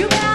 You got